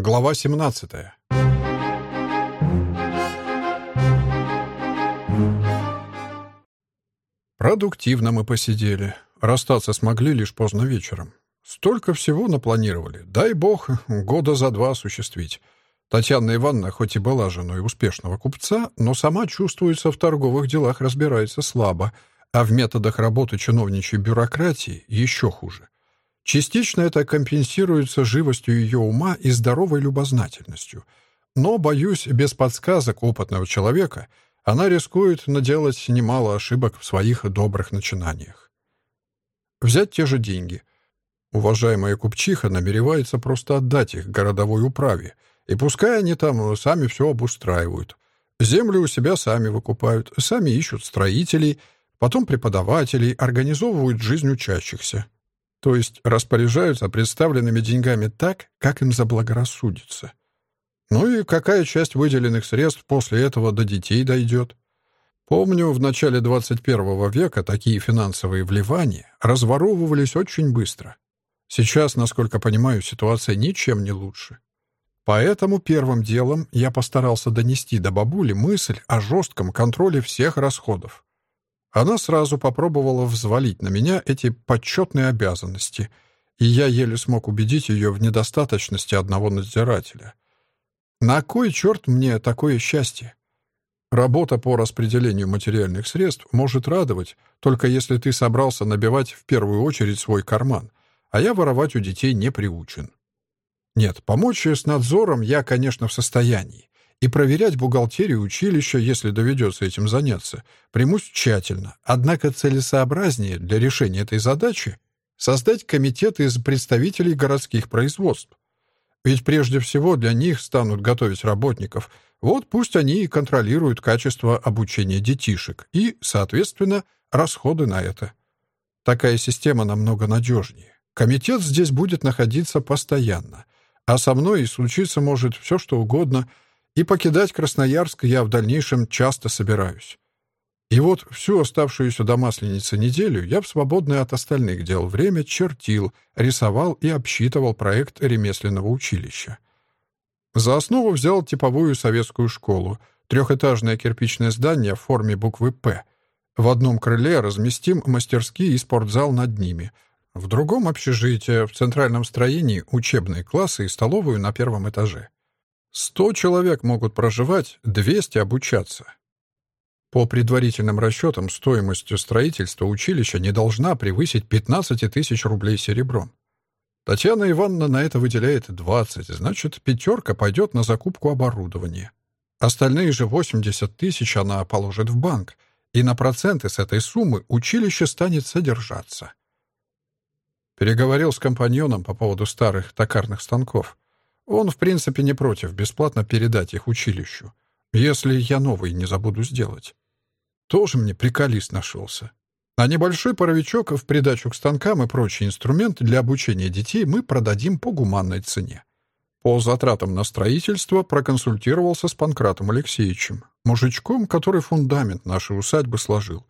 Глава 17. Продуктивно мы посидели. Расстаться смогли лишь поздно вечером. Столько всего напланировали. Дай бог, года за два осуществить. Татьяна Ивановна хоть и была женой успешного купца, но сама чувствуется в торговых делах разбирается слабо, а в методах работы чиновничьей бюрократии еще хуже. Частично это компенсируется живостью ее ума и здоровой любознательностью. Но, боюсь, без подсказок опытного человека она рискует наделать немало ошибок в своих добрых начинаниях. Взять те же деньги. Уважаемая купчиха намеревается просто отдать их городовой управе, и пускай они там сами все обустраивают. Землю у себя сами выкупают, сами ищут строителей, потом преподавателей, организовывают жизнь учащихся. То есть распоряжаются представленными деньгами так, как им заблагорассудится. Ну и какая часть выделенных средств после этого до детей дойдет? Помню, в начале 21 века такие финансовые вливания разворовывались очень быстро. Сейчас, насколько понимаю, ситуация ничем не лучше. Поэтому первым делом я постарался донести до бабули мысль о жестком контроле всех расходов. Она сразу попробовала взвалить на меня эти почетные обязанности, и я еле смог убедить ее в недостаточности одного надзирателя. На кой черт мне такое счастье? Работа по распределению материальных средств может радовать, только если ты собрался набивать в первую очередь свой карман, а я воровать у детей не приучен. Нет, помочь с надзором я, конечно, в состоянии. И проверять бухгалтерию училища, если доведется этим заняться, примусь тщательно. Однако целесообразнее для решения этой задачи создать комитет из представителей городских производств. Ведь прежде всего для них станут готовить работников – вот пусть они и контролируют качество обучения детишек и, соответственно, расходы на это. Такая система намного надежнее. Комитет здесь будет находиться постоянно, а со мной и случиться может все, что угодно, и покидать Красноярск я в дальнейшем часто собираюсь. И вот всю оставшуюся до Масленицы неделю я в свободное от остальных дел время чертил, рисовал и обсчитывал проект ремесленного училища. За основу взял типовую советскую школу, трехэтажное кирпичное здание в форме буквы «П». В одном крыле разместим мастерские и спортзал над ними. В другом — общежитие, в центральном строении — учебные классы и столовую на первом этаже. Сто человек могут проживать, двести обучаться. По предварительным расчетам, стоимость строительства училища не должна превысить 15 тысяч рублей серебром. Татьяна Ивановна на это выделяет 20, значит, пятерка пойдет на закупку оборудования. Остальные же 80 тысяч она положит в банк, и на проценты с этой суммы училище станет содержаться. Переговорил с компаньоном по поводу старых токарных станков. Он, в принципе, не против бесплатно передать их училищу, если я новые не забуду сделать. Тоже мне приколист нашелся. А небольшой паровичок в придачу к станкам и прочие инструменты для обучения детей мы продадим по гуманной цене. По затратам на строительство проконсультировался с Панкратом Алексеевичем, мужичком, который фундамент нашей усадьбы сложил.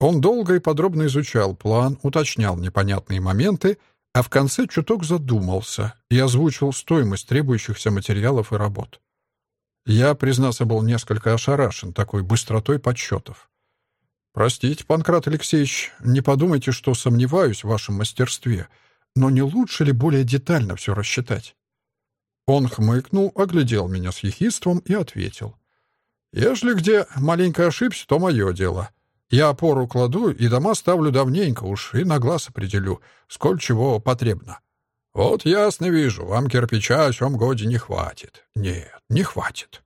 Он долго и подробно изучал план, уточнял непонятные моменты, а в конце чуток задумался и озвучил стоимость требующихся материалов и работ. Я, признаться, был несколько ошарашен такой быстротой подсчетов. «Простите, Панкрат Алексеевич, не подумайте, что сомневаюсь в вашем мастерстве, но не лучше ли более детально все рассчитать?» Он хмыкнул, оглядел меня с ехидством и ответил. «Ежели где маленько ошибся, то мое дело. Я опору кладу и дома ставлю давненько уж и на глаз определю, сколь чего потребно. Вот ясно вижу, вам кирпича о сём годе не хватит. Нет, не хватит.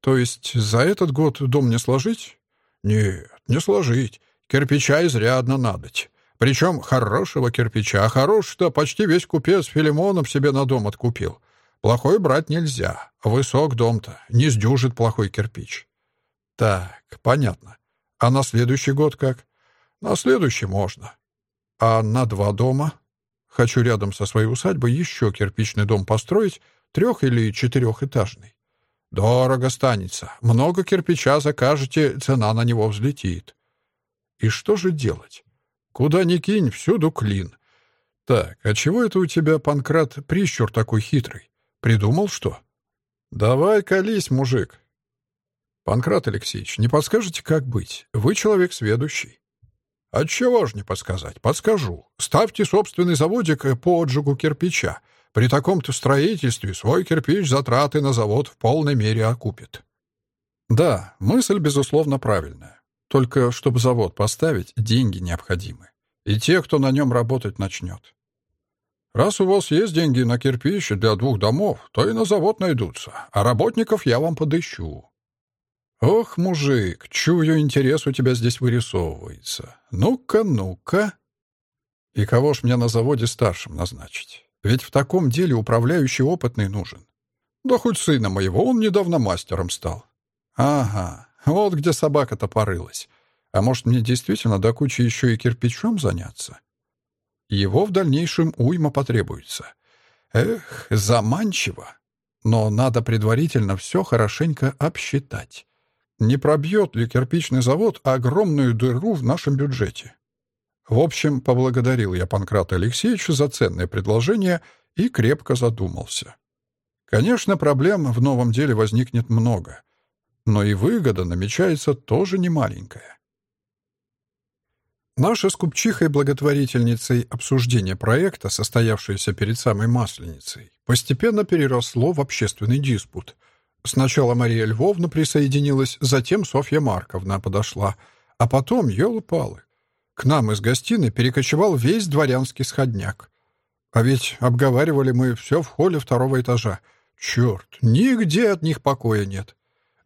То есть за этот год дом не сложить? Нет, не сложить. Кирпича изрядно надоть. Причем хорошего кирпича. Хороший-то почти весь купец Филимонов себе на дом откупил. Плохой брать нельзя. Высок дом-то. Не сдюжит плохой кирпич. Так, понятно. А на следующий год как? На следующий можно. А на два дома? Хочу рядом со своей усадьбой еще кирпичный дом построить, трех- или четырехэтажный. Дорого станется. Много кирпича закажете, цена на него взлетит. И что же делать? Куда ни кинь, всюду клин. Так, а чего это у тебя, Панкрат, прищур такой хитрый? Придумал что? Давай колись, мужик. Панкрат Алексеевич, не подскажете, как быть? Вы человек сведущий. Отчего ж не подсказать? Подскажу. Ставьте собственный заводик по отжигу кирпича. При таком-то строительстве свой кирпич затраты на завод в полной мере окупит. Да, мысль, безусловно, правильная. Только чтобы завод поставить, деньги необходимы. И те, кто на нем работать начнет. Раз у вас есть деньги на кирпич для двух домов, то и на завод найдутся, а работников я вам подыщу. Ох, мужик, чую, интерес у тебя здесь вырисовывается. Ну-ка, ну-ка. И кого ж мне на заводе старшим назначить? Ведь в таком деле управляющий опытный нужен. Да хоть сына моего, он недавно мастером стал. Ага, вот где собака-то порылась. А может, мне действительно до кучи еще и кирпичом заняться? Его в дальнейшем уйма потребуется. Эх, заманчиво. Но надо предварительно все хорошенько обсчитать. Не пробьет ли кирпичный завод огромную дыру в нашем бюджете? В общем, поблагодарил я Панкрата Алексеевича за ценное предложение и крепко задумался. Конечно, проблем в новом деле возникнет много, но и выгода намечается тоже немаленькая. Наше с Купчихой-благотворительницей обсуждение проекта, состоявшееся перед самой Масленицей, постепенно переросло в общественный диспут. Сначала Мария Львовна присоединилась, затем Софья Марковна подошла, а потом, елы-палы, к нам из гостиной перекочевал весь дворянский сходняк. А ведь обговаривали мы все в холле второго этажа. Черт, нигде от них покоя нет.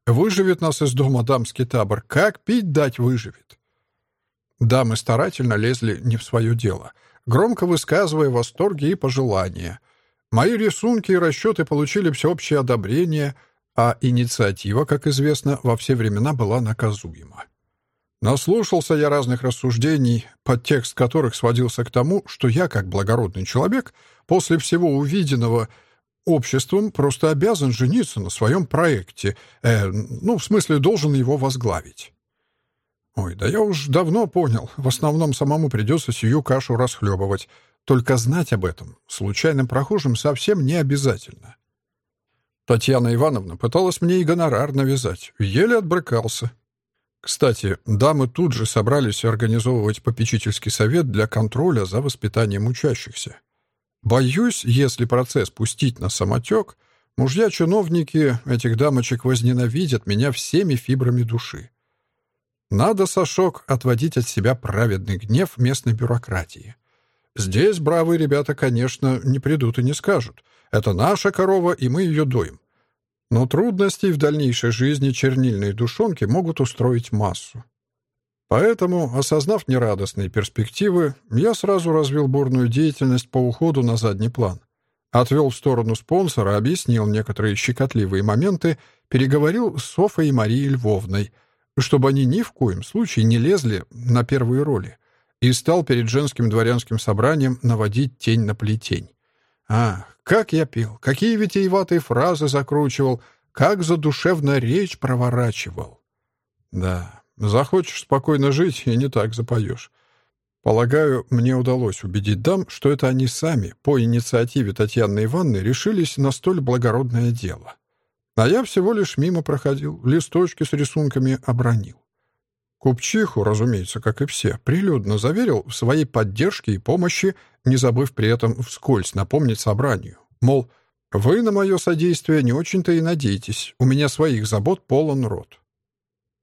Выживет нас из дома дамский табор. Как пить дать выживет? Дамы старательно лезли не в свое дело, громко высказывая восторги и пожелания. Мои рисунки и расчеты получили всеобщее одобрение, а инициатива, как известно, во все времена была наказуема. Наслушался я разных рассуждений, подтекст которых сводился к тому, что я, как благородный человек, после всего увиденного обществом просто обязан жениться на своем проекте, э, ну, в смысле, должен его возглавить. Ой, да я уж давно понял. В основном самому придется сию кашу расхлебывать. Только знать об этом случайным прохожим совсем не обязательно. Татьяна Ивановна пыталась мне и гонорар навязать. Еле отбрыкался. Кстати, дамы тут же собрались организовывать попечительский совет для контроля за воспитанием учащихся. Боюсь, если процесс пустить на самотек, мужья-чиновники этих дамочек возненавидят меня всеми фибрами души. Надо, Сашок, отводить от себя праведный гнев местной бюрократии. Здесь бравые ребята, конечно, не придут и не скажут. Это наша корова, и мы ее доим. Но трудностей в дальнейшей жизни чернильные душонки могут устроить массу. Поэтому, осознав нерадостные перспективы, я сразу развил бурную деятельность по уходу на задний план. Отвел в сторону спонсора, объяснил некоторые щекотливые моменты, переговорил с Софой и Марией Львовной — чтобы они ни в коем случае не лезли на первые роли, и стал перед женским дворянским собранием наводить тень на плетень. Ах, как я пел, какие витиеватые фразы закручивал, как задушевно речь проворачивал. Да, захочешь спокойно жить, и не так запоешь. Полагаю, мне удалось убедить дам, что это они сами, по инициативе Татьяны Ивановны, решились на столь благородное дело. А я всего лишь мимо проходил, листочки с рисунками обронил. Купчиху, разумеется, как и все, прилюдно заверил в своей поддержке и помощи, не забыв при этом вскользь напомнить собранию. Мол, вы на мое содействие не очень-то и надеетесь, у меня своих забот полон рот.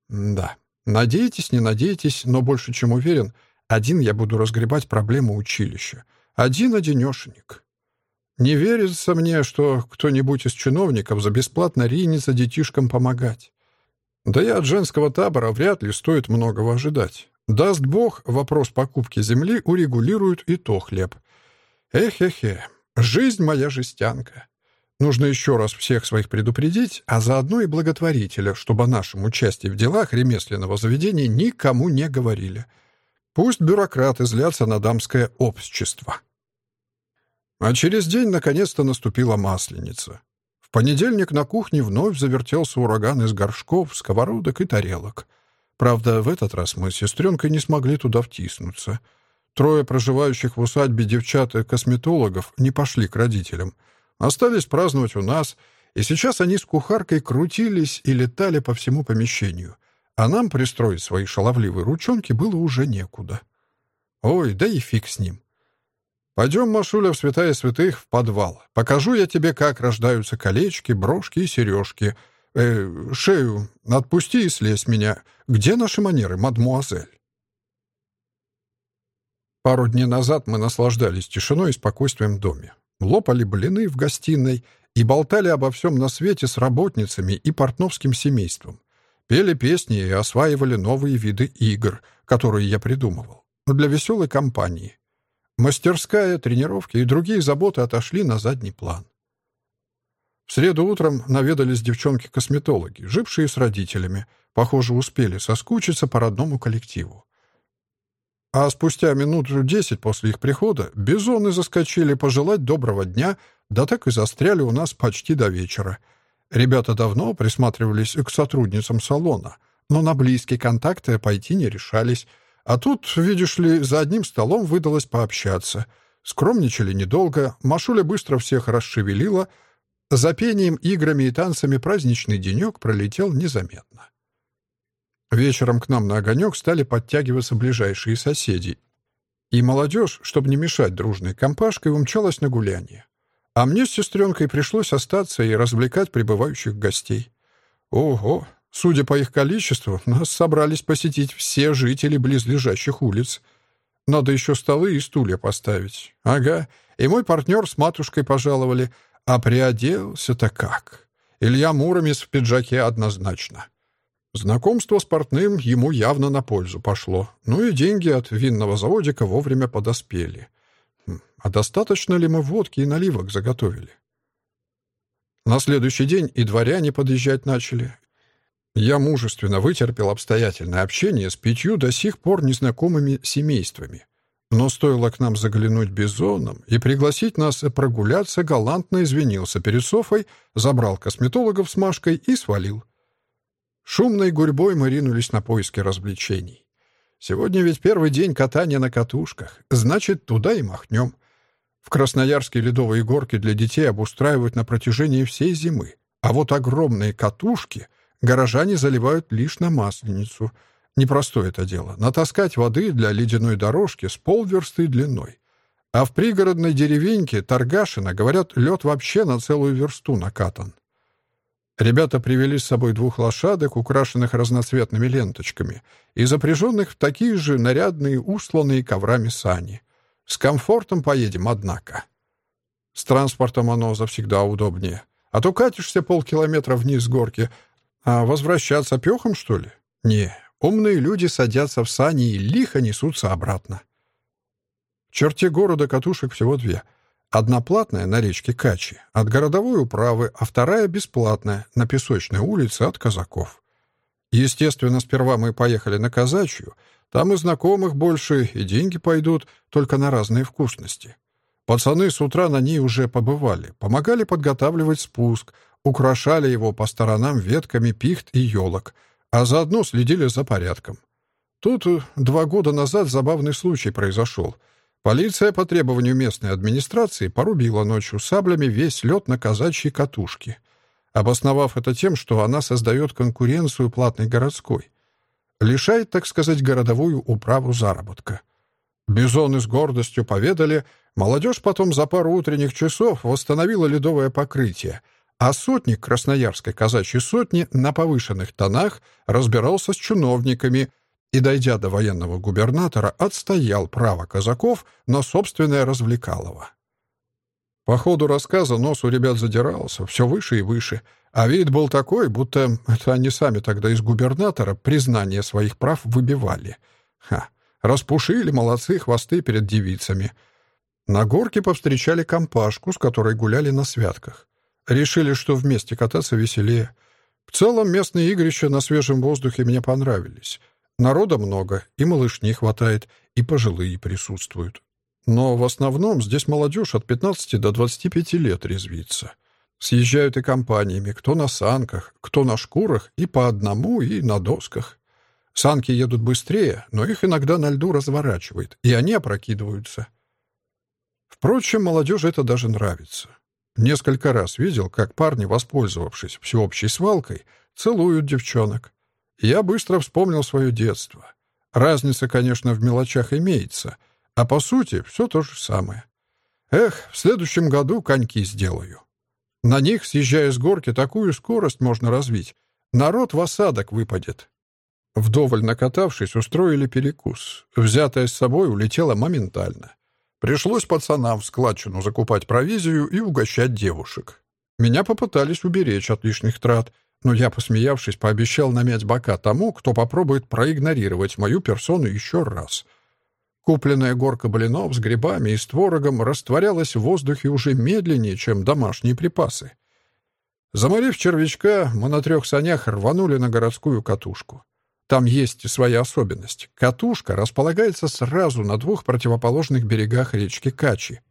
Да, надеетесь, не надеетесь, но больше чем уверен, один я буду разгребать проблему училища. Один-одинешенек. Не верится мне, что кто-нибудь из чиновников за бесплатно ринется детишкам помогать. Да и от женского табора вряд ли стоит многого ожидать. Даст Бог, вопрос покупки земли урегулирует и то хлеб. Эх-эх-эх, жизнь моя жестянка. Нужно еще раз всех своих предупредить, а заодно и благотворителя, чтобы о нашем участии в делах ремесленного заведения никому не говорили. Пусть бюрократы злятся на дамское общество. А через день наконец-то наступила масленица. Понедельник на кухне вновь завертелся ураган из горшков, сковородок и тарелок. Правда, в этот раз мы с сестренкой не смогли туда втиснуться. Трое проживающих в усадьбе девчат-косметологов не пошли к родителям. Остались праздновать у нас, и сейчас они с кухаркой крутились и летали по всему помещению, а нам пристроить свои шаловливые ручонки было уже некуда. Ой, да и фиг с ним. Пойдем, Машуля, в святая святых, в подвал. Покажу я тебе, как рождаются колечки, брошки и сережки. Э, шею отпусти и слезь меня. Где наши манеры, мадмуазель? Пару дней назад мы наслаждались тишиной и спокойствием в доме. Лопали блины в гостиной и болтали обо всем на свете с работницами и портновским семейством. Пели песни и осваивали новые виды игр, которые я придумывал. Для веселой компании. Мастерская, тренировки и другие заботы отошли на задний план. В среду утром наведались девчонки-косметологи, жившие с родителями. Похоже, успели соскучиться по родному коллективу. А спустя минут десять после их прихода бизоны заскочили пожелать доброго дня, да так и застряли у нас почти до вечера. Ребята давно присматривались к сотрудницам салона, но на близкие контакты пойти не решались. А тут, видишь ли, за одним столом выдалось пообщаться. Скромничали недолго, Машуля быстро всех расшевелила. За пением, играми и танцами праздничный денек пролетел незаметно. Вечером к нам на огонек стали подтягиваться ближайшие соседи. И молодежь, чтобы не мешать дружной компашкой, умчалась на гуляние. А мне с сестренкой пришлось остаться и развлекать прибывающих гостей. Ого! Судя по их количеству, нас собрались посетить все жители близлежащих улиц. Надо еще столы и стулья поставить. Ага, и мой партнер с матушкой пожаловали. А приоделся-то как? Илья Муромец в пиджаке однозначно. Знакомство с портным ему явно на пользу пошло. Ну и деньги от винного заводика вовремя подоспели. Хм, а достаточно ли мы водки и наливок заготовили? На следующий день и дворяне подъезжать начали. Я мужественно вытерпел обстоятельное общение с пятью до сих пор незнакомыми семействами. Но стоило к нам заглянуть бизоном и пригласить нас прогуляться, галантно извинился перед Софой, забрал косметологов с Машкой и свалил. Шумной гурьбой мы ринулись на поиски развлечений. Сегодня ведь первый день катания на катушках, значит, туда и махнем. В Красноярске ледовые горки для детей обустраивают на протяжении всей зимы, а вот огромные катушки горожане заливают лишь на Масленицу. Непростое это дело — натаскать воды для ледяной дорожки с полверсты длиной. А в пригородной деревеньке Торгашина, говорят, лед вообще на целую версту накатан. Ребята привели с собой двух лошадок, украшенных разноцветными ленточками, и запряженных в такие же нарядные, усланные коврами сани. С комфортом поедем, однако. С транспортом оно завсегда удобнее. А то катишься полкилометра вниз горки, а возвращаться пехом, что ли? Не, умные люди садятся в сани и лихо несутся обратно. В черте города катушек всего две — Одна платная на речке Качи от городовой управы, а вторая бесплатная на Песочной улице от казаков. Естественно, сперва мы поехали на казачью. Там и знакомых больше, и деньги пойдут, только на разные вкусности. Пацаны с утра на ней уже побывали, помогали подготавливать спуск, украшали его по сторонам ветками пихт и елок, а заодно следили за порядком. Тут э, два года назад забавный случай произошел — Полиция по требованию местной администрации порубила ночью саблями весь лед на казачьей катушке, обосновав это тем, что она создает конкуренцию платной городской, лишает, так сказать, городовую управу заработка. Бизоны с гордостью поведали, молодежь потом за пару утренних часов восстановила ледовое покрытие, а сотник Красноярской казачьей сотни на повышенных тонах разбирался с чиновниками — и, дойдя до военного губернатора, отстоял право казаков на собственное развлекалово. По ходу рассказа нос у ребят задирался все выше и выше, а вид был такой, будто это они сами тогда из губернатора признание своих прав выбивали. Ха, распушили молодцы хвосты перед девицами. На горке повстречали компашку, с которой гуляли на святках. Решили, что вместе кататься веселее. В целом местные игрища на свежем воздухе мне понравились — Народа много, и малышней хватает, и пожилые присутствуют. Но в основном здесь молодежь от 15 до 25 лет резвится. Съезжают и компаниями, кто на санках, кто на шкурах, и по одному, и на досках. Санки едут быстрее, но их иногда на льду разворачивает, и они опрокидываются. Впрочем, молодежи это даже нравится. Несколько раз видел, как парни, воспользовавшись всеобщей свалкой, целуют девчонок. Я быстро вспомнил свое детство. Разница, конечно, в мелочах имеется, а по сути все то же самое. Эх, в следующем году коньки сделаю. На них, съезжая с горки, такую скорость можно развить. Народ в осадок выпадет. Вдоволь накатавшись, устроили перекус. Взятая с собой улетела моментально. Пришлось пацанам в складчину закупать провизию и угощать девушек. Меня попытались уберечь от лишних трат, но я, посмеявшись, пообещал намять бока тому, кто попробует проигнорировать мою персону еще раз. Купленная горка блинов с грибами и с творогом растворялась в воздухе уже медленнее, чем домашние припасы. Заморив червячка, мы на трех санях рванули на городскую катушку. Там есть своя особенность. Катушка располагается сразу на двух противоположных берегах речки Качи.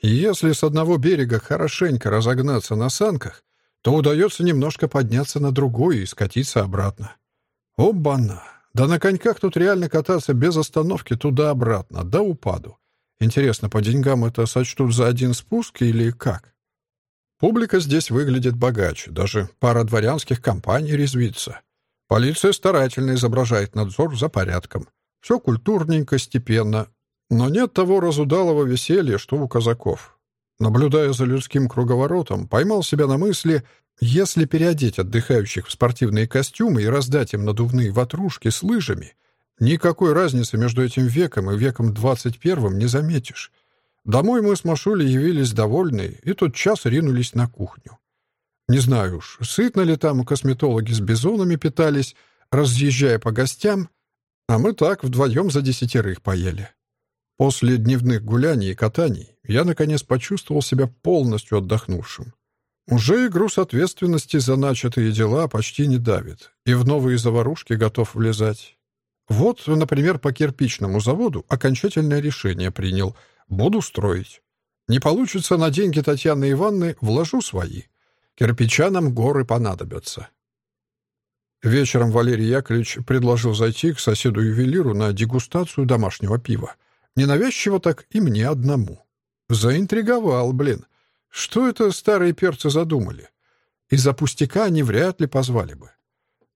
И если с одного берега хорошенько разогнаться на санках, то удается немножко подняться на другой и скатиться обратно. Обана! Да на коньках тут реально кататься без остановки туда-обратно, до упаду. Интересно, по деньгам это сочтут за один спуск или как? Публика здесь выглядит богаче, даже пара дворянских компаний резвится. Полиция старательно изображает надзор за порядком. Все культурненько, степенно. Но нет того разудалого веселья, что у казаков. Наблюдая за людским круговоротом, поймал себя на мысли, если переодеть отдыхающих в спортивные костюмы и раздать им надувные ватрушки с лыжами, никакой разницы между этим веком и веком 21 не заметишь. Домой мы с Машулей явились довольные и тот час ринулись на кухню. Не знаю уж, сытно ли там косметологи с бизонами питались, разъезжая по гостям, а мы так вдвоем за десятерых поели. После дневных гуляний и катаний я, наконец, почувствовал себя полностью отдохнувшим. Уже и груз ответственности за начатые дела почти не давит, и в новые заварушки готов влезать. Вот, например, по кирпичному заводу окончательное решение принял. Буду строить. Не получится на деньги Татьяны Ивановны, вложу свои. Кирпичанам горы понадобятся. Вечером Валерий Яковлевич предложил зайти к соседу-ювелиру на дегустацию домашнего пива. Ненавязчиво так и мне одному. Заинтриговал, блин. Что это старые перцы задумали? Из-за пустяка они вряд ли позвали бы.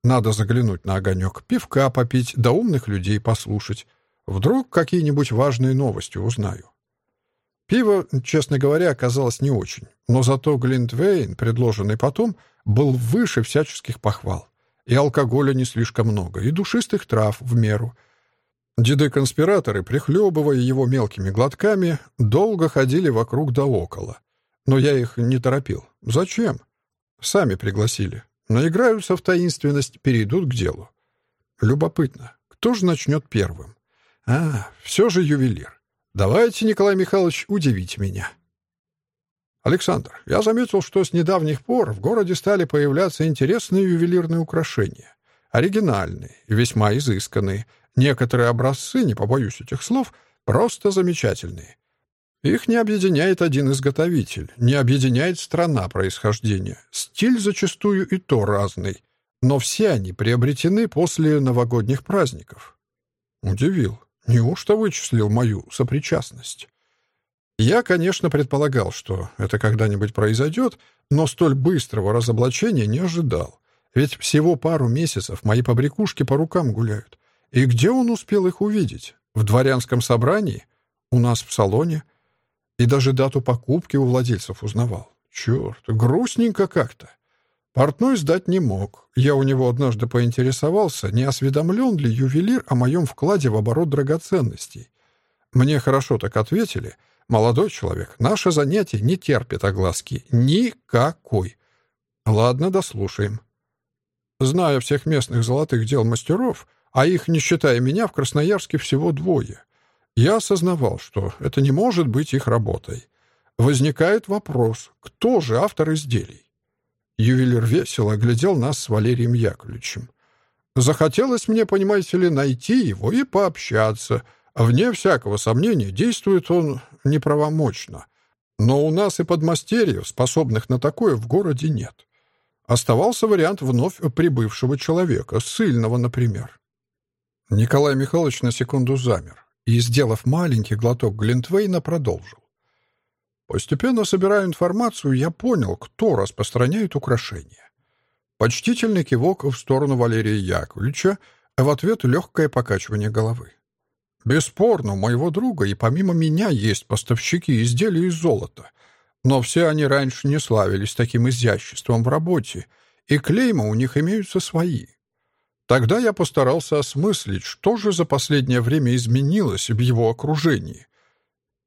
Надо заглянуть на огонек, пивка попить, да умных людей послушать. Вдруг какие-нибудь важные новости узнаю. Пиво, честно говоря, оказалось не очень, но зато Глинтвейн, предложенный потом, был выше всяческих похвал. И алкоголя не слишком много, и душистых трав в меру. Деды-конспираторы, прихлебывая его мелкими глотками, долго ходили вокруг да около. Но я их не торопил. Зачем? Сами пригласили. Наиграются в таинственность, перейдут к делу. Любопытно, кто же начнет первым? А, все же ювелир. Давайте, Николай Михайлович, удивить меня. Александр, я заметил, что с недавних пор в городе стали появляться интересные ювелирные украшения. Оригинальные, весьма изысканные. Некоторые образцы, не побоюсь этих слов, просто замечательные. Их не объединяет один изготовитель, не объединяет страна происхождения. Стиль зачастую и то разный. Но все они приобретены после новогодних праздников. Удивил. Неужто вычислил мою сопричастность? Я, конечно, предполагал, что это когда-нибудь произойдет, но столь быстрого разоблачения не ожидал. Ведь всего пару месяцев мои побрякушки по рукам гуляют. И где он успел их увидеть? В дворянском собрании? У нас в салоне? И даже дату покупки у владельцев узнавал. Черт, грустненько как-то. Портной сдать не мог. Я у него однажды поинтересовался, не осведомлен ли ювелир о моем вкладе в оборот драгоценностей. Мне хорошо так ответили. Молодой человек, наше занятие не терпит огласки. Никакой. Ладно, дослушаем. Зная всех местных золотых дел мастеров, а их, не считая меня, в Красноярске всего двое, я осознавал, что это не может быть их работой. Возникает вопрос, кто же автор изделий? Ювелир весело глядел нас с Валерием Яковлевичем. Захотелось мне, понимаете ли, найти его и пообщаться. Вне всякого сомнения, действует он неправомочно. Но у нас и подмастерьев, способных на такое, в городе нет. Оставался вариант вновь прибывшего человека, сильного, например. Николай Михайлович на секунду замер и, сделав маленький глоток Глинтвейна, продолжил. Постепенно собирая информацию, я понял, кто распространяет украшения. Почтительный кивок в сторону Валерия Яковлевича, а в ответ легкое покачивание головы. Бесспорно, у моего друга и помимо меня есть поставщики изделий из золота. Но все они раньше не славились таким изяществом в работе, и клейма у них имеются свои. Тогда я постарался осмыслить, что же за последнее время изменилось в его окружении.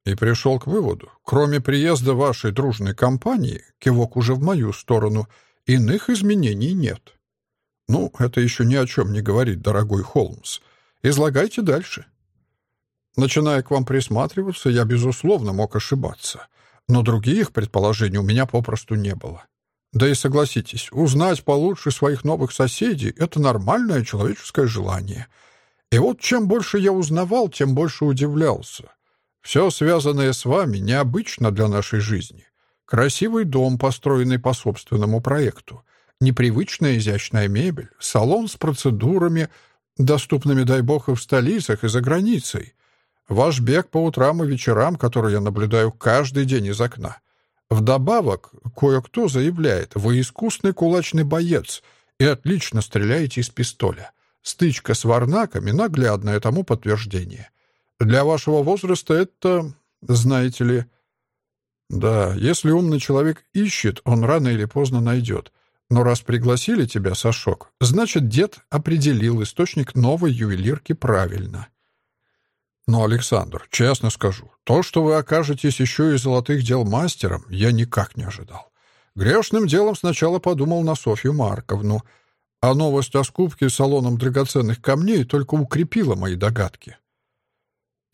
И пришел к выводу, кроме приезда вашей дружной компании, кивок уже в мою сторону, иных изменений нет. Ну, это еще ни о чем не говорит, дорогой Холмс. Излагайте дальше. Начиная к вам присматриваться, я, безусловно, мог ошибаться. Но других предположений у меня попросту не было. Да и согласитесь, узнать получше своих новых соседей — это нормальное человеческое желание. И вот чем больше я узнавал, тем больше удивлялся. Все связанное с вами необычно для нашей жизни. Красивый дом, построенный по собственному проекту, непривычная изящная мебель, салон с процедурами, доступными, дай бог, и в столицах, и за границей. Ваш бег по утрам и вечерам, который я наблюдаю каждый день из окна. Вдобавок, кое-кто заявляет, вы искусный кулачный боец и отлично стреляете из пистоля. Стычка с варнаками — наглядное тому подтверждение. Для вашего возраста это, знаете ли... Да, если умный человек ищет, он рано или поздно найдет. Но раз пригласили тебя, Сашок, значит, дед определил источник новой ювелирки правильно. Но, Александр, честно скажу, то, что вы окажетесь еще и золотых дел мастером, я никак не ожидал. Грешным делом сначала подумал на Софью Марковну, а новость о скупке салоном драгоценных камней только укрепила мои догадки.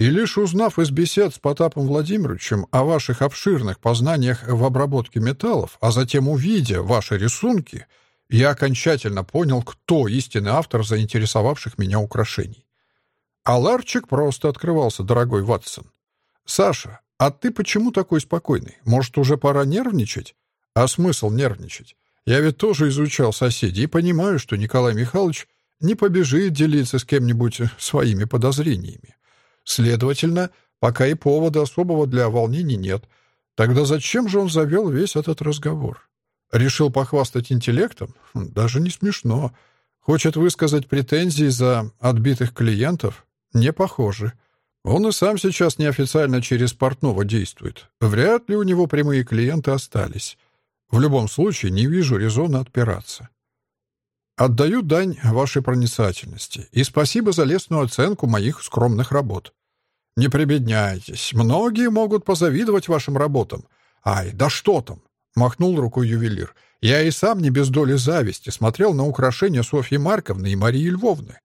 И лишь узнав из бесед с Потапом Владимировичем о ваших обширных познаниях в обработке металлов, а затем увидя ваши рисунки, я окончательно понял, кто истинный автор заинтересовавших меня украшений. А ларчик просто открывался, дорогой Ватсон. «Саша, а ты почему такой спокойный? Может, уже пора нервничать?» «А смысл нервничать? Я ведь тоже изучал соседей и понимаю, что Николай Михайлович не побежит делиться с кем-нибудь своими подозрениями. Следовательно, пока и повода особого для волнений нет. Тогда зачем же он завел весь этот разговор? Решил похвастать интеллектом? Хм, даже не смешно. Хочет высказать претензии за отбитых клиентов? Не похоже. Он и сам сейчас неофициально через портного действует. Вряд ли у него прямые клиенты остались. В любом случае, не вижу резона отпираться. Отдаю дань вашей проницательности и спасибо за лестную оценку моих скромных работ. Не прибедняйтесь, многие могут позавидовать вашим работам. Ай, да что там, махнул рукой ювелир. Я и сам не без доли зависти смотрел на украшения Софьи Марковны и Марии Львовны.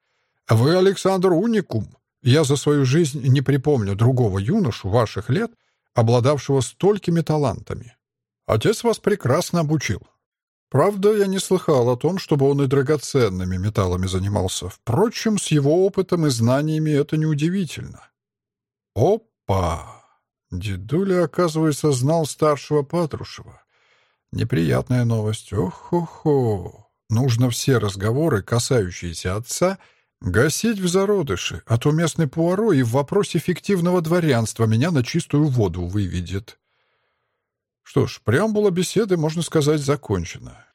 Вы, Александр, уникум. Я за свою жизнь не припомню другого юношу ваших лет, обладавшего столькими талантами. Отец вас прекрасно обучил. Правда, я не слыхал о том, чтобы он и драгоценными металлами занимался. Впрочем, с его опытом и знаниями это неудивительно. Опа! Дедуля, оказывается, знал старшего Патрушева. Неприятная новость. Ох-хо-хо. Нужно все разговоры, касающиеся отца, — Гасить в зародыше, а то местный Пуаро и в вопросе фиктивного дворянства меня на чистую воду выведет. Что ж, преамбула беседы, можно сказать, закончена.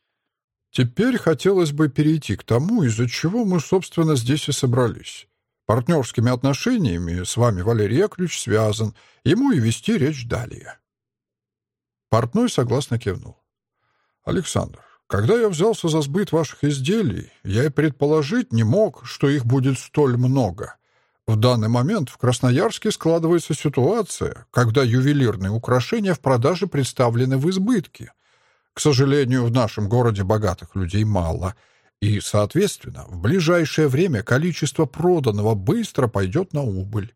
Теперь хотелось бы перейти к тому, из-за чего мы, собственно, здесь и собрались. Партнерскими отношениями с вами Валерий Яковлевич связан, ему и вести речь далее. Портной согласно кивнул. Александр, когда я взялся за сбыт ваших изделий, я и предположить не мог, что их будет столь много. В данный момент в Красноярске складывается ситуация, когда ювелирные украшения в продаже представлены в избытке. К сожалению, в нашем городе богатых людей мало, и, соответственно, в ближайшее время количество проданного быстро пойдет на убыль.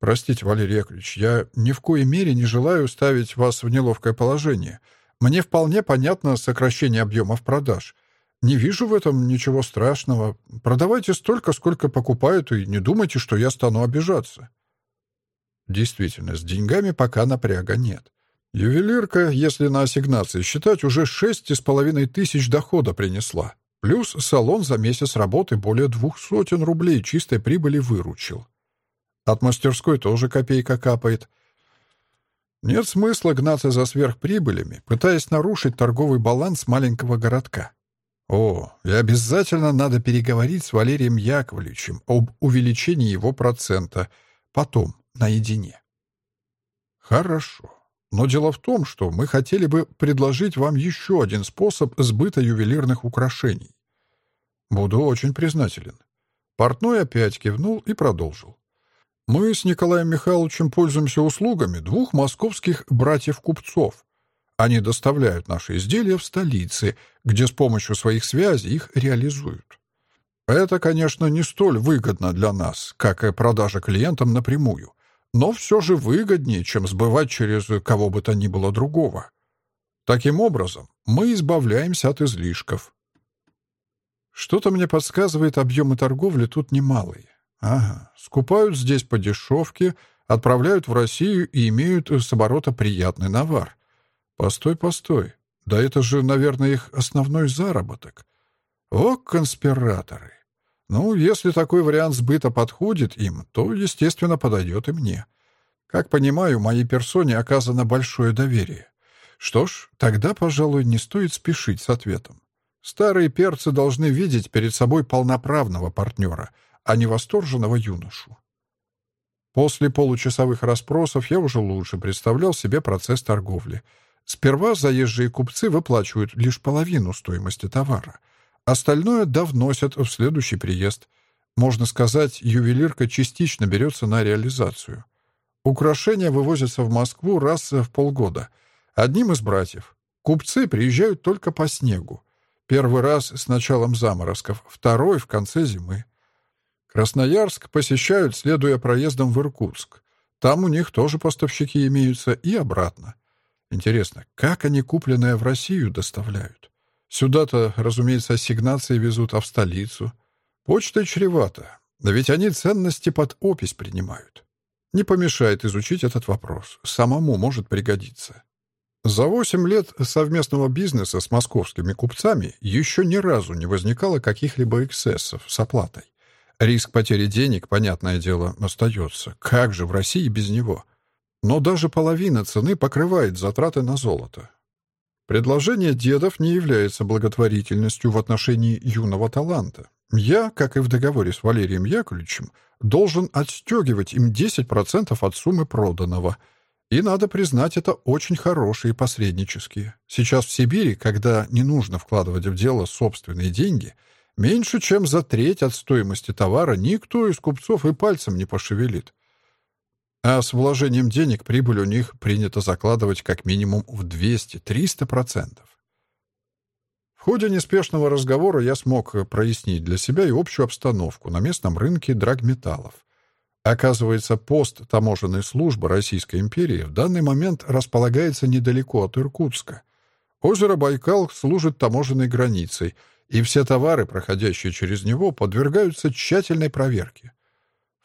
Простите, Валерий Яковлевич, я ни в коей мере не желаю ставить вас в неловкое положение — мне вполне понятно сокращение объемов продаж. Не вижу в этом ничего страшного. Продавайте столько, сколько покупают, и не думайте, что я стану обижаться. Действительно, с деньгами пока напряга нет. Ювелирка, если на ассигнации считать, уже шесть с половиной тысяч дохода принесла. Плюс салон за месяц работы более двух сотен рублей чистой прибыли выручил. От мастерской тоже копейка капает. Нет смысла гнаться за сверхприбылями, пытаясь нарушить торговый баланс маленького городка. О, и обязательно надо переговорить с Валерием Яковлевичем об увеличении его процента. Потом, наедине. Хорошо. Но дело в том, что мы хотели бы предложить вам еще один способ сбыта ювелирных украшений. Буду очень признателен. Портной опять кивнул и продолжил. Мы с Николаем Михайловичем пользуемся услугами двух московских братьев-купцов. Они доставляют наши изделия в столице, где с помощью своих связей их реализуют. Это, конечно, не столь выгодно для нас, как и продажа клиентам напрямую, но все же выгоднее, чем сбывать через кого бы то ни было другого. Таким образом, мы избавляемся от излишков. Что-то мне подсказывает, объемы торговли тут немалые. Ага, скупают здесь по дешевке, отправляют в Россию и имеют с оборота приятный навар. Постой, постой. Да это же, наверное, их основной заработок. О, конспираторы! Ну, если такой вариант сбыта подходит им, то, естественно, подойдет и мне. Как понимаю, моей персоне оказано большое доверие. Что ж, тогда, пожалуй, не стоит спешить с ответом. Старые перцы должны видеть перед собой полноправного партнера, а не восторженного юношу. После получасовых расспросов я уже лучше представлял себе процесс торговли. Сперва заезжие купцы выплачивают лишь половину стоимости товара, Остальное довносят в следующий приезд. Можно сказать, ювелирка частично берется на реализацию. Украшения вывозятся в Москву раз в полгода. Одним из братьев. Купцы приезжают только по снегу. Первый раз с началом заморозков, второй — в конце зимы. Красноярск посещают, следуя проездом в Иркутск. Там у них тоже поставщики имеются и обратно. Интересно, как они купленное в Россию доставляют? Сюда-то, разумеется, ассигнации везут, а в столицу. Почтой чревато. Да ведь они ценности под опись принимают. Не помешает изучить этот вопрос. Самому может пригодиться. За восемь лет совместного бизнеса с московскими купцами еще ни разу не возникало каких-либо эксцессов с оплатой. Риск потери денег, понятное дело, остается. Как же в России без него? Но даже половина цены покрывает затраты на золото. Предложение дедов не является благотворительностью в отношении юного таланта. Я, как и в договоре с Валерием Яковлевичем, должен отстегивать им 10% от суммы проданного. И надо признать, это очень хорошие посреднические. Сейчас в Сибири, когда не нужно вкладывать в дело собственные деньги, меньше чем за треть от стоимости товара никто из купцов и пальцем не пошевелит а с вложением денег прибыль у них принято закладывать как минимум в 200-300%. В ходе неспешного разговора я смог прояснить для себя и общую обстановку на местном рынке драгметаллов. Оказывается, пост таможенной службы Российской империи в данный момент располагается недалеко от Иркутска. Озеро Байкал служит таможенной границей, и все товары, проходящие через него, подвергаются тщательной проверке.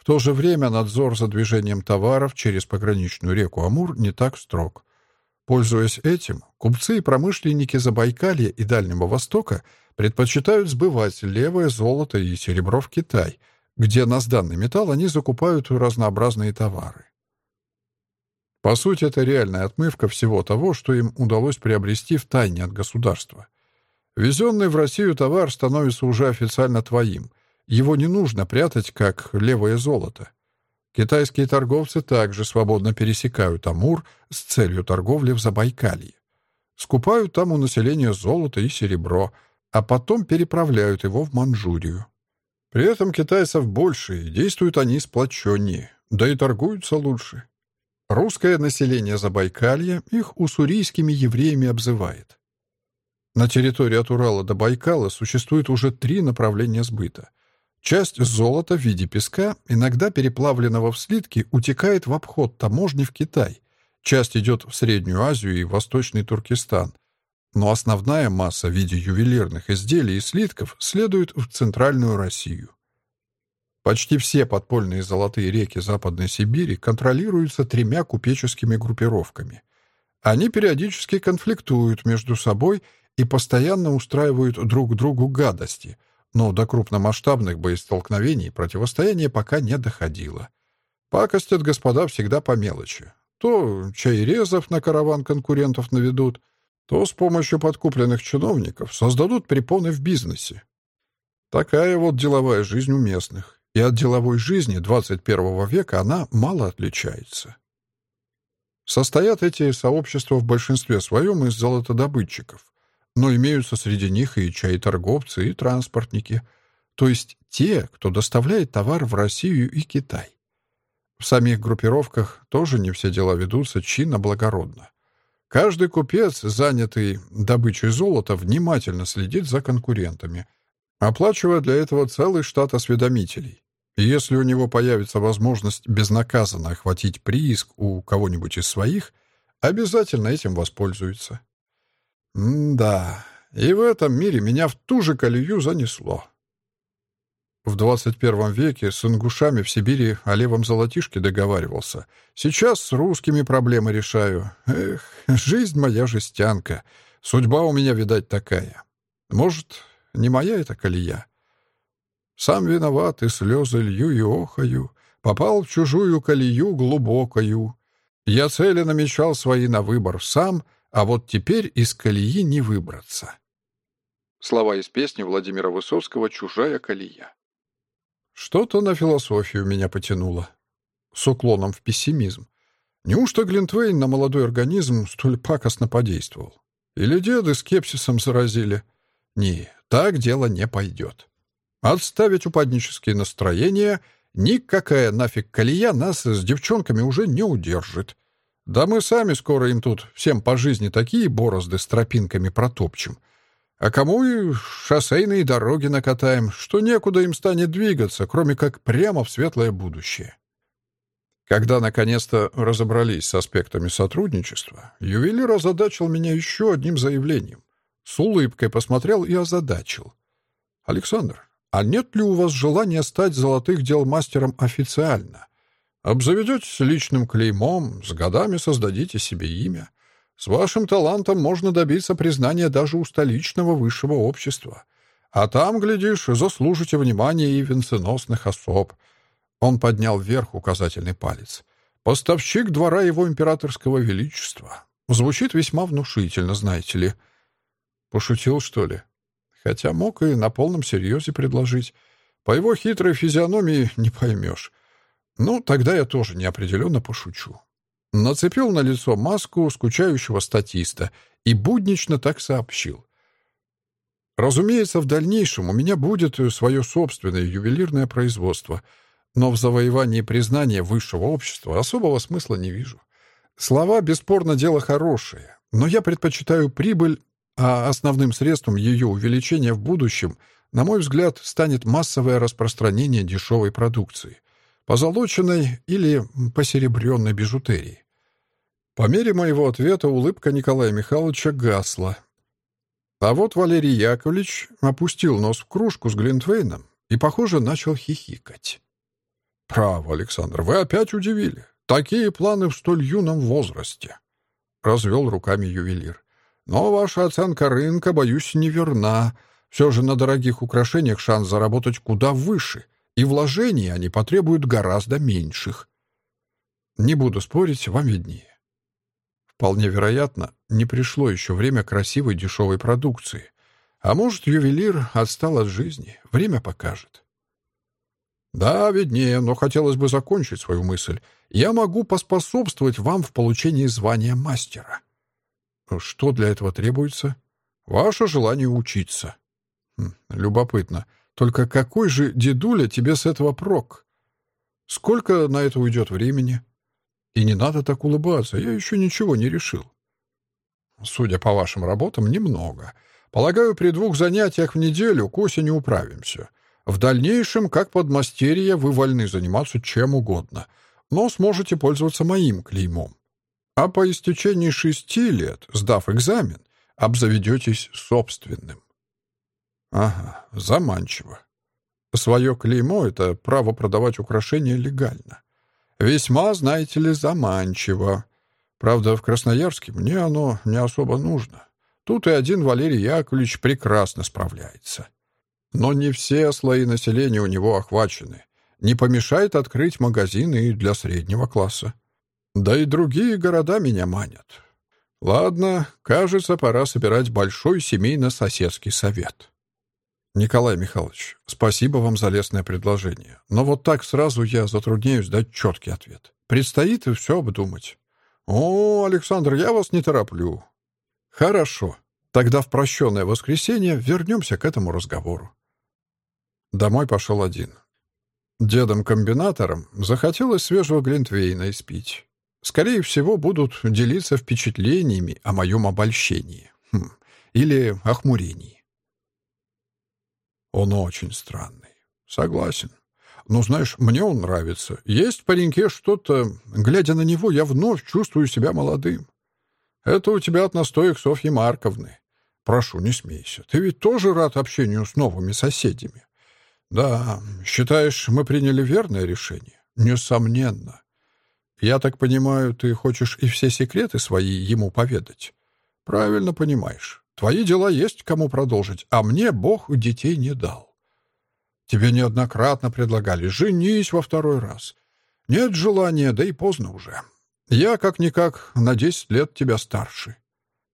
В то же время надзор за движением товаров через пограничную реку Амур не так строг. Пользуясь этим, купцы и промышленники Забайкалья и Дальнего Востока предпочитают сбывать левое золото и серебро в Китай, где на сданный металл они закупают разнообразные товары. По сути, это реальная отмывка всего того, что им удалось приобрести в тайне от государства. Везенный в Россию товар становится уже официально твоим — его не нужно прятать, как левое золото. Китайские торговцы также свободно пересекают Амур с целью торговли в Забайкалье. Скупают там у населения золото и серебро, а потом переправляют его в Манчжурию. При этом китайцев больше, и действуют они сплоченнее, да и торгуются лучше. Русское население Забайкалья их уссурийскими евреями обзывает. На территории от Урала до Байкала существует уже три направления сбыта — Часть золота в виде песка, иногда переплавленного в слитки, утекает в обход таможни в Китай. Часть идет в Среднюю Азию и Восточный Туркестан. Но основная масса в виде ювелирных изделий и слитков следует в Центральную Россию. Почти все подпольные золотые реки Западной Сибири контролируются тремя купеческими группировками. Они периодически конфликтуют между собой и постоянно устраивают друг другу гадости – но до крупномасштабных боестолкновений противостояние пока не доходило. Пакостят господа всегда по мелочи. то чайрезов на караван конкурентов наведут, то с помощью подкупленных чиновников создадут препоны в бизнесе. Такая вот деловая жизнь у местных. И от деловой жизни 21 века она мало отличается. Состоят эти сообщества в большинстве своем из золотодобытчиков, но имеются среди них и чай-торговцы, и транспортники, то есть те, кто доставляет товар в Россию и Китай. В самих группировках тоже не все дела ведутся чинно-благородно. Каждый купец, занятый добычей золота, внимательно следит за конкурентами, оплачивая для этого целый штат осведомителей. И если у него появится возможность безнаказанно охватить прииск у кого-нибудь из своих, обязательно этим воспользуется. М-да, и в этом мире меня в ту же колею занесло. В 21 веке с ингушами в Сибири о левом золотишке договаривался. Сейчас с русскими проблемы решаю. Эх, жизнь моя жестянка. Судьба у меня, видать, такая. Может, не моя эта колея? Сам виноват, и слезы лью и охаю. Попал в чужую колею глубокою. Я цели намечал свои на выбор сам, а вот теперь из колеи не выбраться. Слова из песни Владимира Высоцкого «Чужая колея». Что-то на философию меня потянуло. С уклоном в пессимизм. Неужто Глинтвейн на молодой организм столь пакостно подействовал? Или деды скепсисом заразили? Не, так дело не пойдет. Отставить упаднические настроения никакая нафиг колея нас с девчонками уже не удержит. Да мы сами скоро им тут всем по жизни такие борозды с тропинками протопчем — а кому и шоссейные дороги накатаем, что некуда им станет двигаться, кроме как прямо в светлое будущее. Когда наконец-то разобрались с аспектами сотрудничества, ювелир озадачил меня еще одним заявлением. С улыбкой посмотрел и озадачил. «Александр, а нет ли у вас желания стать золотых дел мастером официально? Обзаведетесь личным клеймом, с годами создадите себе имя». С вашим талантом можно добиться признания даже у столичного высшего общества. А там, глядишь, заслужите внимания и венценосных особ». Он поднял вверх указательный палец. «Поставщик двора его императорского величества». Звучит весьма внушительно, знаете ли. Пошутил, что ли? Хотя мог и на полном серьезе предложить. По его хитрой физиономии не поймешь. Ну, тогда я тоже неопределенно пошучу. Нацепил на лицо маску скучающего статиста и буднично так сообщил. Разумеется, в дальнейшем у меня будет свое собственное ювелирное производство, но в завоевании признания высшего общества особого смысла не вижу. Слова, бесспорно, дело хорошее, но я предпочитаю прибыль, а основным средством ее увеличения в будущем, на мой взгляд, станет массовое распространение дешевой продукции, позолоченной или посеребренной бижутерии. По мере моего ответа улыбка Николая Михайловича гасла. А вот Валерий Яковлевич опустил нос в кружку с Глинтвейном и, похоже, начал хихикать. «Право, Александр, вы опять удивили. Такие планы в столь юном возрасте», — развел руками ювелир. «Но ваша оценка рынка, боюсь, неверна. Все же на дорогих украшениях шанс заработать куда выше, и вложений они потребуют гораздо меньших. Не буду спорить, вам виднее. Вполне вероятно, не пришло еще время красивой дешевой продукции. А может, ювелир отстал от жизни. Время покажет. Да, виднее, но хотелось бы закончить свою мысль. Я могу поспособствовать вам в получении звания мастера. Что для этого требуется? Ваше желание учиться. Хм, любопытно. Только какой же дедуля тебе с этого прок? Сколько на это уйдет времени? И не надо так улыбаться, я еще ничего не решил. Судя по вашим работам, немного. Полагаю, при двух занятиях в неделю к осени управимся. В дальнейшем, как подмастерье, вы вольны заниматься чем угодно, но сможете пользоваться моим клеймом. А по истечении шести лет, сдав экзамен, обзаведетесь собственным. Ага, заманчиво. Свое клеймо — это право продавать украшения легально. Весьма, знаете ли, заманчиво. Правда, в Красноярске мне оно не особо нужно. Тут и один Валерий Яковлевич прекрасно справляется. Но не все слои населения у него охвачены. Не помешает открыть магазины и для среднего класса. Да и другие города меня манят. Ладно, кажется, пора собирать большой семейно-соседский совет. Николай Михайлович, спасибо вам за лестное предложение. Но вот так сразу я затрудняюсь дать четкий ответ. Предстоит и все обдумать. О, Александр, я вас не тороплю. Хорошо. Тогда в прощенное воскресенье вернемся к этому разговору. Домой пошел один. Дедом-комбинатором захотелось свежего глинтвейна испить. Скорее всего, будут делиться впечатлениями о моем обольщении. Хм. Или охмурении. Он очень странный. Согласен. Но, знаешь, мне он нравится. Есть в пареньке что-то... Глядя на него, я вновь чувствую себя молодым. Это у тебя от настоек Софьи Марковны. Прошу, не смейся. Ты ведь тоже рад общению с новыми соседями. Да, считаешь, мы приняли верное решение? Несомненно. Я так понимаю, ты хочешь и все секреты свои ему поведать? Правильно понимаешь. Твои дела есть кому продолжить, а мне Бог детей не дал. Тебе неоднократно предлагали «женись во второй раз». Нет желания, да и поздно уже. Я, как-никак, на десять лет тебя старше.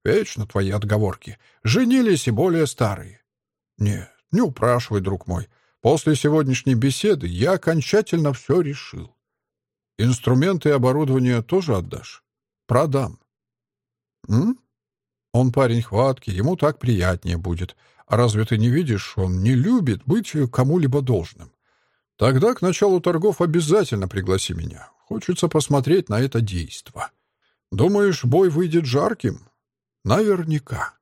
Вечно твои отговорки. Женились и более старые. Нет, не упрашивай, друг мой. После сегодняшней беседы я окончательно все решил. Инструменты и оборудование тоже отдашь? Продам. М? Он парень хваткий, ему так приятнее будет. А разве ты не видишь, он не любит быть кому-либо должным. Тогда к началу торгов обязательно пригласи меня. Хочется посмотреть на это действо. Думаешь, бой выйдет жарким? Наверняка.